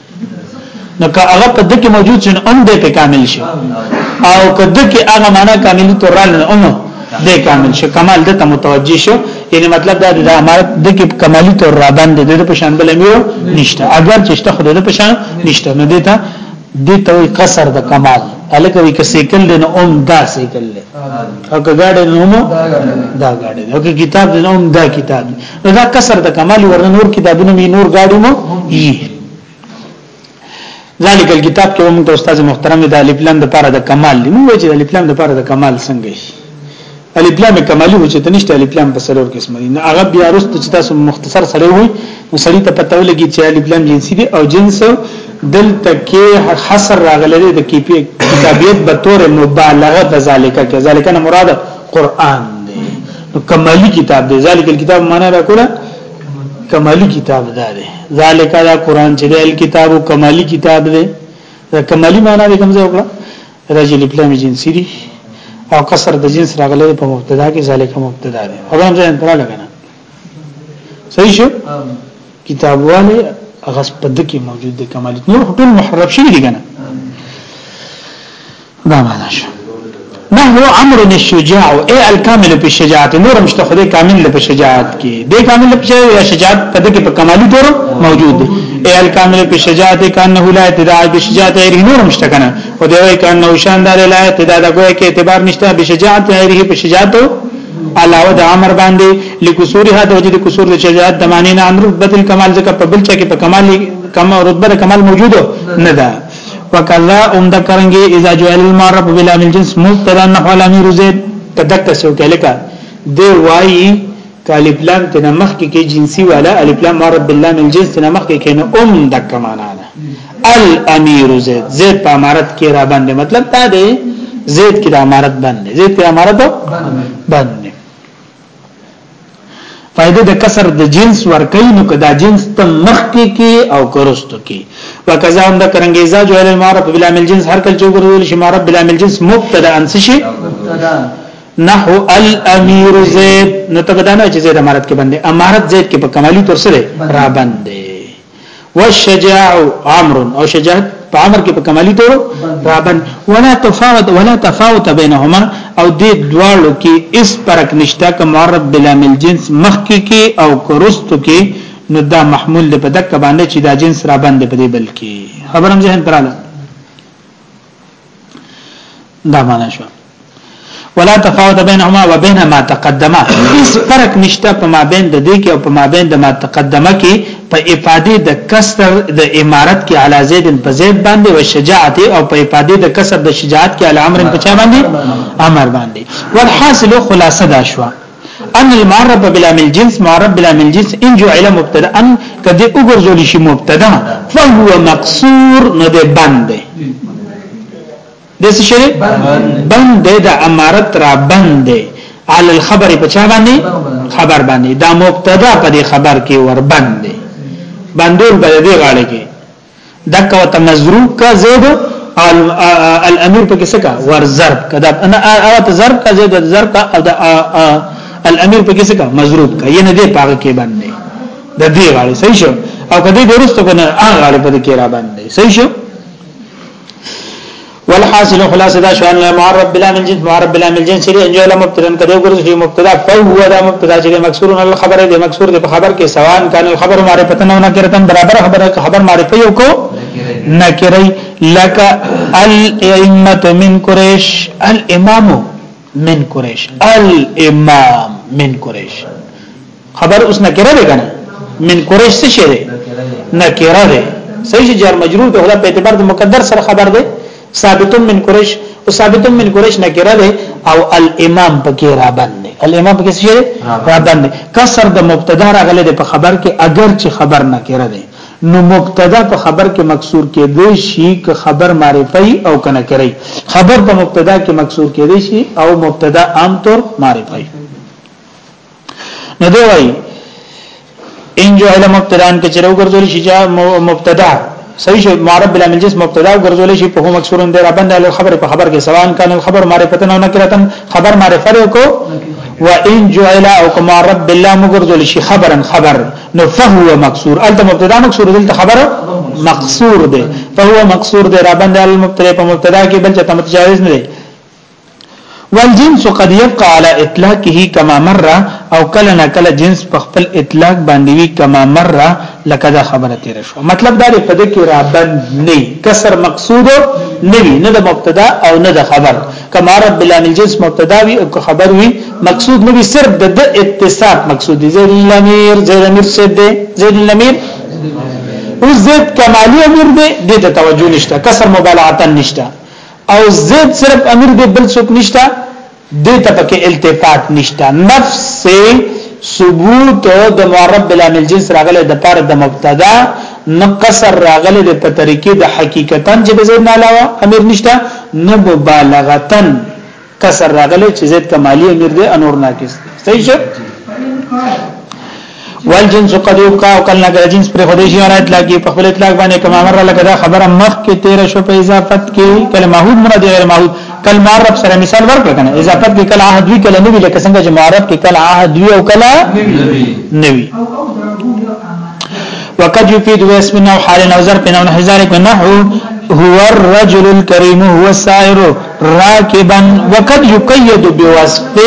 S1: نو که هغه په دکې موجود شنه ان دې په کامل شي او که دکې هغه معنا کامل تر رال نه اونو دې کامل شي کمال دې ته متوجي شو یعنی مطلب دا د امارت د کې کمالی تور را باندې د په شان بل امیر نشته اگر چې شته خو د په شان نشته نو دې ته دې ته قصر د کمال الکه وی که سیکل دین اوم دا سیکل او که ګاډی نومو دا ګاډی او که کتاب دین اوم دا کتاب نو دا کسر د کمال ورنه نور کتابونه می نور گاډو مو یي ذالک الكتاب کې موږ استاد محترم د الف لام د پاره د کمال دی موږ چې د الف لام د پاره د کمال څنګه شي الف لام کمالی و چې تنشته الف لام په سرور قسم دي نه هغه بیا رست چې تاسو مختصر سره وي نو سړی ته پته ولګي چې الف لام جنسي دي او جنس دلته کې حصر راغلی دی د کتابیت به تور مبالغه د ذالک کې ذالک نه مراد قران نو کمالی کتاب دی ذالک الكتاب معنا را کوله کمالی کتاب دا دی ذالک دا قران چې دی الكتاب کمالی کتاب دی دا کمالی معنا دی کوم ځای وکړه راجل پلان جنسی دی او کسر د جنس راغلی په مبتدا کې ذالک مبتدا دی او هم ځان تر لګنه صحیح شو کتابواله غصب د کې موجود دی کمالی نور ټول محرف شي دي کنه دا معنا شو نحو امر الشجاع اي الكامل په شجاعت نور مشته خدای کامل په شجاعت کې دی کامل په شجاعت شجاعت په دې کې په کمالي تور موجود دی اي الكامل په شجاعت کانه لا ابتداء په شجاعت غیر نور مشته کنه او دی وای کانه شاندار لا ابتداء د کوه کې اعتبار نشته په شجاعت غیر په شجاعت علاوه د امر باندې لکسورها د وجد کسور د شجاعت د معنی نه امر بدل کمال ځکه په بل چا کې په کمال کما رتبه کمال موجود نه ده وکذا ام ذکرنګي اذا جعل المعرف بلام الجنس مبتدا نحو الامير زيد کدک سو کلکا دی وای کالف لام تنا مخ کې کې جنسي والا الف لام معرف باللام الجنس تنا مخ کې کې نو ام دک معنا ده الامير زيد زيد په امارت کې را باندې مطلب دا دی زيد کې د امارت باندې زيد کې امارت باندې فائده د کسر د جنس ورکي نو کدا جنس ته مخ کې کې او کرستو کې وکذا هم د کرنګي اذا جو ال المعرف بلا مل جنس هر کله چې ګرځول شي معرف بلا مل جنس مبتدا انس شي نحو الامير زيد نو ته بدانه چې زيد امارت کې باندې امارت زيد کې په کمالي تور سره را باندې والشجاع امر او شجاعت په امر کې په کمالي تور رابن ولا تفاوت ولا تفاوت بينهما او دې دواړو کې اس فرق نشته کوم معرب بلا مل جنس مخ کې کې او کرستو کې نو دا محمول دی په دک باندې چې دا جنس را باندې په دې بلکې خبرم ذهن تراله دا معنا شو ولا تفاوت بينهما وبين ما تقدم اس فرق نشته په مابین د دې کې او په مابین د ما تقدمه کې په افاده د کسر د امارت کې علی زید په زید باندې او شجاعت او په افاده د کسر د شجاعت کې علی امر په چا باندې امر باندې والحاصل خلاصه دا شوه ان المعرب بلا من الجنس معرب بلا من الجنس ان جعل مبتدا ان کدی وګرځول شي مبتدا فهو مقصور نه ده بند ده څه شي بند ده امارت را بند على الخبر په چا باندې خبر باندې دا مبتدا په دې خبر کې ور بند باندول بلدي غاړه کې دا کو ته مضروب کا زید الامیر په کیسه کا ور ضرب کا دا انا او ته ضرب کا زید ضرب کا او دا الامیر په کیسه کا مضروب کا ینه دې پاګه کې باندې د دې غاړي صحیح شو او کدی درست کو نه هغه غاړي په کې را باندې صحیح شو والحاصل خلاصه دا شان له معرب بلا من جنس معرب بلا من جنس لري انجو له مبتدا کده ګرځي چې مبتدا فهو دا مبتدا چې مکسور نه خبر دی مکسور دی په خبر کې سوان کان الخبر معرفت نه نه کړتن برابر خبره خبر معرفت یو کو نکری لک الائمه من قریش الامام من قریش الامام من قریش خبر اوس نکره ده کنه من قریش څه شه ده نکره ده صحیح جار مجرور ده خدا په اعتبار د مقدر سره خبر ده ثابت من قریش او ثابت من قریش نکره ده او الامام پکې را باندې الامام پکې څه ده را باندې کسر د مبتدا راغله ده په خبر کې اگر چې خبر نکره ده نو مبتدا په خبر کې مکسور کېدی شي که خبر معرفه او که نکره خبر په مبتدا کې مکسور کېدی شي او مبتدا عام طور معرفه نو دی وایي ان جو علم مبتدان کې چرو ګرځول شي چې مبتدا صحیح شي معرب بلا من جس مبتدا ګرځول شي په هم مکسورون دی ربند له خبر په خبر کې سوان کان خبر معرفت نه نکرتن خبر معرفت کو و ان جو علا او معرب بلا مګرځول شي خبرن خبر نو فهو مکسور الته مبتدا مکسور دلته خبر مقصور دی فهو مقصور دی را باندې المبتدا په مبتدا کې بل چاته متجاوز نه دی والجنس قد يبقى على اطلاقه كما مر او کله نه کله جنس په خپل اطلاق باندې وی کما مر لکه دا خبره تیر شو مطلب دا دی په دې کې را باندې کسر مقصود نه وی نه د مبتدا او نه د خبر کما رب لام الجنس مبتدا وی او خبر وی مقصود نو صرف د د اتصاب مقصود دی زید الامیر زید امیر سید دی زید الامیر او زید کمالی امیر دی د ته توجه نشته کسر مبالغه نشته او زید صرف امیر دی بل څوک نشته د ته پکې التفات نشته نفس ثبوت د معرب بلام الجنس راغله د پاره د مبتدا نه قصر راغلی د په طریقې د حقیقتا چې د زید نه علاوه امیر نشته نه مبالغتا قصر راغلی چې زید کمالی امیر دی انور ناقص دی صحیح شو والجنس قد يبقى او کله کله جنس پر خدای شي راځي لکه په خپل اطلاق باندې کما مر لکه دا خبره مخ کې 13 شو په اضافت کې کله محمود مراد غیر محمود کله معرب سره مثال ورکړ کنه اضافت کې کله عهد وی کله نوی لکه څنګه چې معرب کې کله عهد وی او کله نوی وقد يفيد واسم او حال او ظرف او نحو ذلك نحو هو الرجل الكريم هو السائر راكبا وقد يقيد بوصف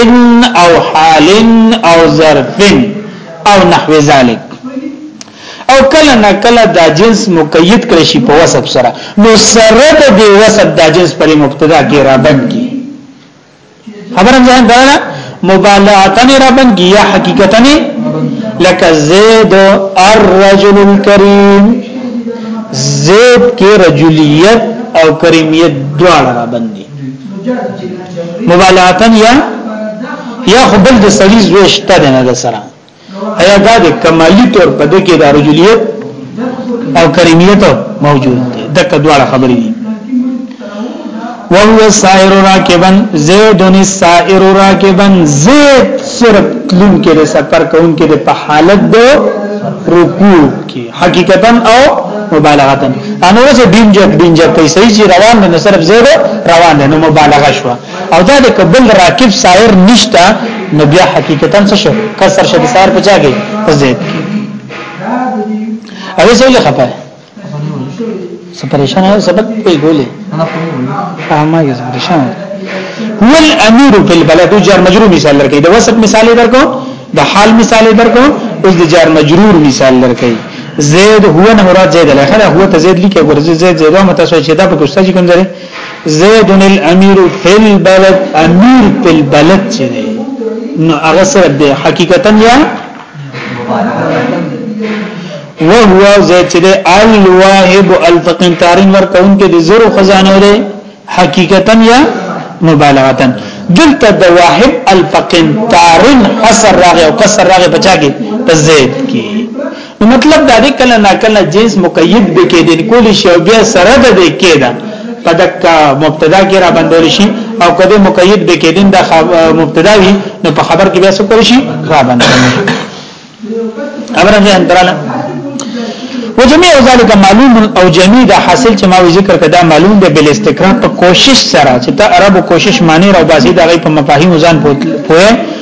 S1: او حال او ظرف او نحو ذلك او کله نه کله دا جنس مقید کړی شي په وصف سره نو سره د وصف دا جنس پر مبتدا کې را بند کی خبره ځان دا مبالغه نه را بنګي یا حقیقت نه لکه زید الرجل الكريم زید کې رجلیت او کریمیت دواړه را بندي مبالغه یا یا خپل د سړي زوښته نه ده سره ایا دا د کمالی طور په د کې د رجلیت او کریمیت موجود دی دغه دواړه خبرې دي وهو سائر راکبا زید السائر راکبا زید صرف تلون کې د سفر کون کې د په حالت د رکوع کې حقیقتا او مبالغه ان اوس ډینجر ډینجر پیسې چې روان نه صرف زید روان نه مبالغه شوه او دا د کبل راکب سایر نشتا نو بیا حقیقتا څه شو کسر شد سایر په چاګه په زید او یې څه خپه څه پریشان او سبق په ګولې فهمه یې پریشان هو الامیر فی البلد جار مجرور مثال درکې د وسط مثال درکو د حال مثال درکو اوس د جار مجرور مثال درکې زید هو نه مراد زید له خره هو ته زید لیکه ورزه زید زید متاسو چې دا په کوسته کوم ځای زید الامیر فی البلد امیر فی البلد چې دی نو هغه سره دی حقیقتا یا وهو زید چې دی الواهب الفقین تارین ورکون کې د زرو خزانه لري حقیقتا یا مبالغه دلته د واحد الفقین تارن حسر راغه او کسر راغه بچا کې په زید کې نو مطلب دا دی کله نا کله جنس مقید به کې دین کول شي او بیا سره د دې کېدا په دک مبتدا کې را بندول شي او کله مقید به کې دین د مبتدا وي نو په خبر کې بیا څه کول شي را بندول خبره ده اندراله وجميع ذلك معلوم او جميع دا حاصل چې ما ذکر کړه دا معلوم دی بل استقرار په کوشش سره چې ته عربو کوشش معنی راو باسي دا غي په مفاهیم ځان پوهه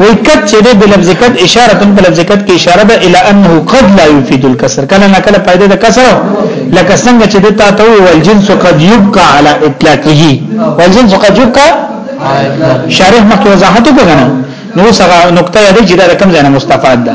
S1: وای کد چې د لفظ کد اشاره تم په لفظ کد کې اشاره ده الی انه قد لا يفيد الكسر کله نه کله پیدا د کسر لکه څنګه چې د تا ته ویل جنس قد يبقى على اطلاقه ویل جنس قد يبقى شارح مخکې وضاحت وکړه نو څنګه نقطه یې چې دا کوم ځای نه مستفاد ده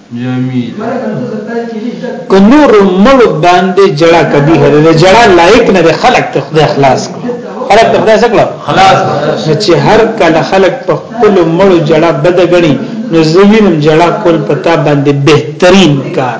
S1: په نور مړو باندې جړه کدي هره د جړه لایق نه د خلق ته خدای خلاص کړ خلق ته خدای څخه
S2: خلاص
S1: چې هر کله خلق په خپل مړو جړه بد غني نو زوینم جړه کول پتا باندې بهترین کار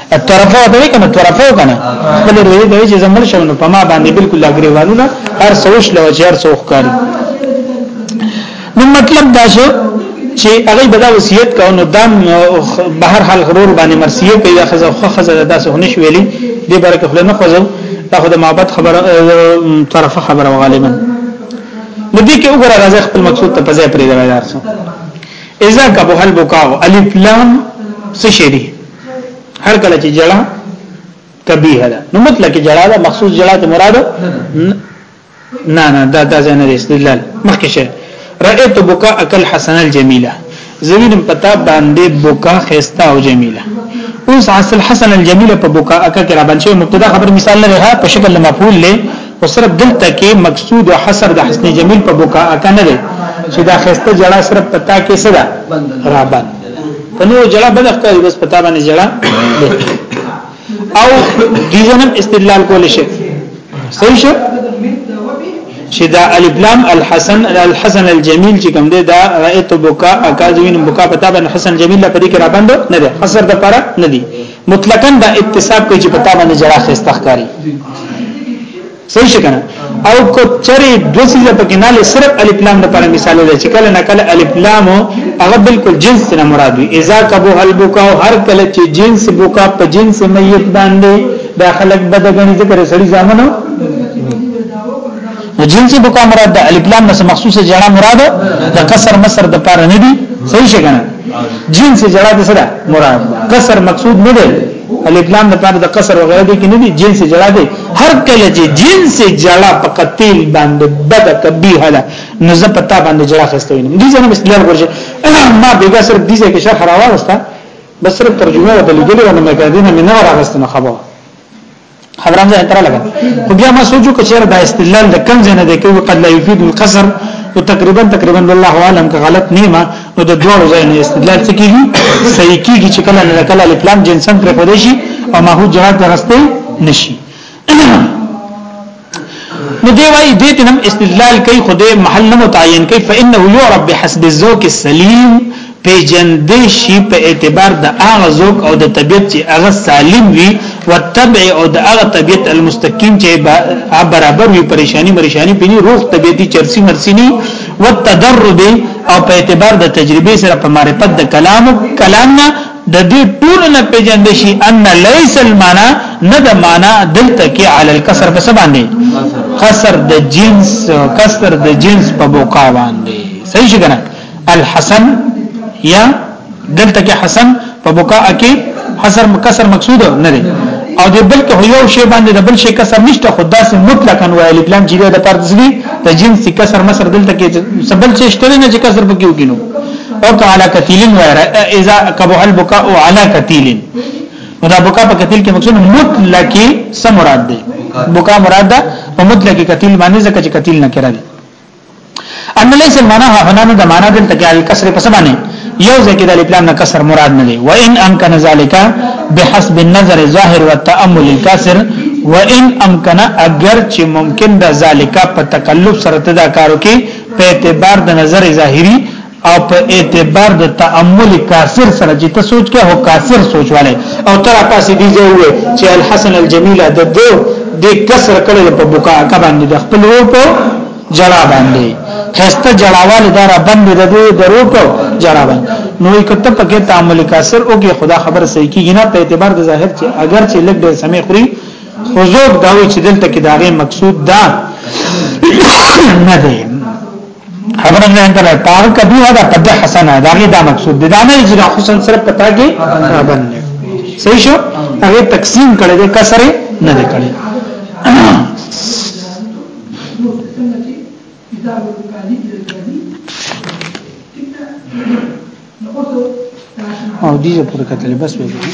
S1: الطرفه به کنه طرفه کنه بل روی به چې زمل شو نو په ما باندې بالکل اګریوالو نه هر سوچ لو چې هر سوخ کاری نو مطلب دا شو چې هغه بدا وصیت کاو نو دام به هر حال غرور باندې مرسیه کوي یا خزه خو خزه داسې هونه شویلی دې برکه خپل نه خوځو دا خو د محبت خبره طرفه خبره غالبا نو دې کې وګوره راځي خپل مقصود ته پځه پرې درځار سو اذا کبه البکاو الف لام سشری هر کله چې جړه کبیه ده نو مطلق جړه ده مخصوص جړه ته مراد نه نه دا دا ځنه استدلال مخکې شه رأيت بکا اکل حسن الجمیله زوینم پتا باندې بکا خستا او جمیله اوس اصل حسن الجمیله په بکا اکا کې را باندې مبتدا خبر مثال نه رها په شکل مفعول له خو صرف دلته کې مقصود او حصر د حسن جمیل په بوکا اکا نه دی چې دا خسته جړه صرف پتا کې صدا را باندې په نو جړه بدخته بس پتا باندې جړه او دیزنم استدلال کول شي صحیح شو چې دا الف لام الحسن الحسن الجميل چې کوم دی دا رایت بوکا اکاذوین بوکا پتا باندې حسن جمیل لپاره کې را باندې نه دی حصر د پاره نه دی مطلقاً دا اکتساب کوي چې پتا باندې جړه خسته ښکاری صحیح شکنه او کو چرې د سیزه په کنال صرف الف لام د پر مثال دی چې کله نکله الف لام هغه بالکل جنس نه مراد وي اذا کبو البکا هر کله چې جنس بوکا په جنس میت باندې داخلك بدګنی ذکر سړي ځامنو نو جنسي بکا مراد د الف لام نه مخصوصه جړه مراد د کسر مسر د پاره نه دي صحیح شګنه جنسي جړه د سره مراد کسر مقصود نه دی الف لام د پاره د کسر وغیرہ دي کې نه دي جنسي جړه دي هر کله چې جنسي جړه په قتیل باندې بد کبیه ده نو زه پتا باندې جړه خسته وینم دي ځنه مثال ورشه ما بیګا سره دي چې شرح راوسته بس صرف ترجمه ودلګلې ونه مې کړې نه مې نه راغستنه خبره خبرم زه تر لګا خو بیا ما سوچو کچیر دا استدلال د کم زنه دی کوي قد لا یفید القصر او تقریبا تقریبا والله عالم که غلط نیمه نو د دوه ځای نه استدلال څه کیږي صحیح کیږي چې کله نه کله الکلام جنسن پر پدې شي او ماحول جهاد درسته نشي نو دی وای دې ته هم استدلال کوي خدای محل نه متعین کوي فانه يعرف بحسب الذوق السليم په جند شي په اعتبار د هغه ذوق او د طبيعت چې هغه سالم وي وتبع او د هغه طبيعت المستقيم چې برابر وي پریشانی مرشانی پني روح طبيعتي چرسي مرسيني وتدرب او په اعتبار د تجربه سره په معرفت د کلام کلامنا د دې ټول نه پیجند شي ان ليس المعنى نه د معنا دلته کې علی الكسر په سبا باندې کسر د جنس کسر د جنس په بوقا باندې صحیح څنګه الحسن یا دلته کې حسن په بوقا کې حسر کسر مقصود نه دی او د بل ته یو شی باندې د بل شی کسر نشته خدا سه مطلقاً وای الف لام جیره د پردسلی د جنس کسر مسر دلته کې سبل شی شته نه چې کسر پکې وګینو بکوت علی قتیل و اذا کبه البکاء علی قتیل نو دا بکا په قتیل کې مقصود مطلق سم مراد دی بکا مراد ده په مطلق قتیل باندې ځکه چې قتیل نه کړی ان ليس المعنى هنا د معنا دلته کې الکسر په سبانه یو ځکه د الکلام نه کسر مراد نه دی و ان امکن ذالک بحسب النظر الظاهر والتامل الكسر و ان امکن اگر چې ممکن د ذالک په تکلف سره تدا کارو کې په اعتبار د نظر ظاهری او په اعتبار د تأمل کاسر سره چې ته سوچ کې هو کاسر سوچ والے او تر تاسو دی ځای وې چې الحسن الجمیل د دو د کسر کړي په بوکا کا باندې د خپل ورو په جړا باندې خسته جړاوال دارا بند د دې درو په جړا باندې نو کته پکې تعامل کاسر او کې خدا خبر صحیح کیږي نه په اعتبار د ظاهر چې اگر چې لګ ډېر سمې خوري خو زوب داوی چې دلته کې داغه مقصود دا نه دی خبر نه انده پاک کبي دا قد حسنه داغه دا مقصود دی دا نه چې دا حسن صرف پتا کې رابن نه صحیح شو هغه تقسیم کړي د کسر نه دی کړي او دې پورې کتلې بس وګورئ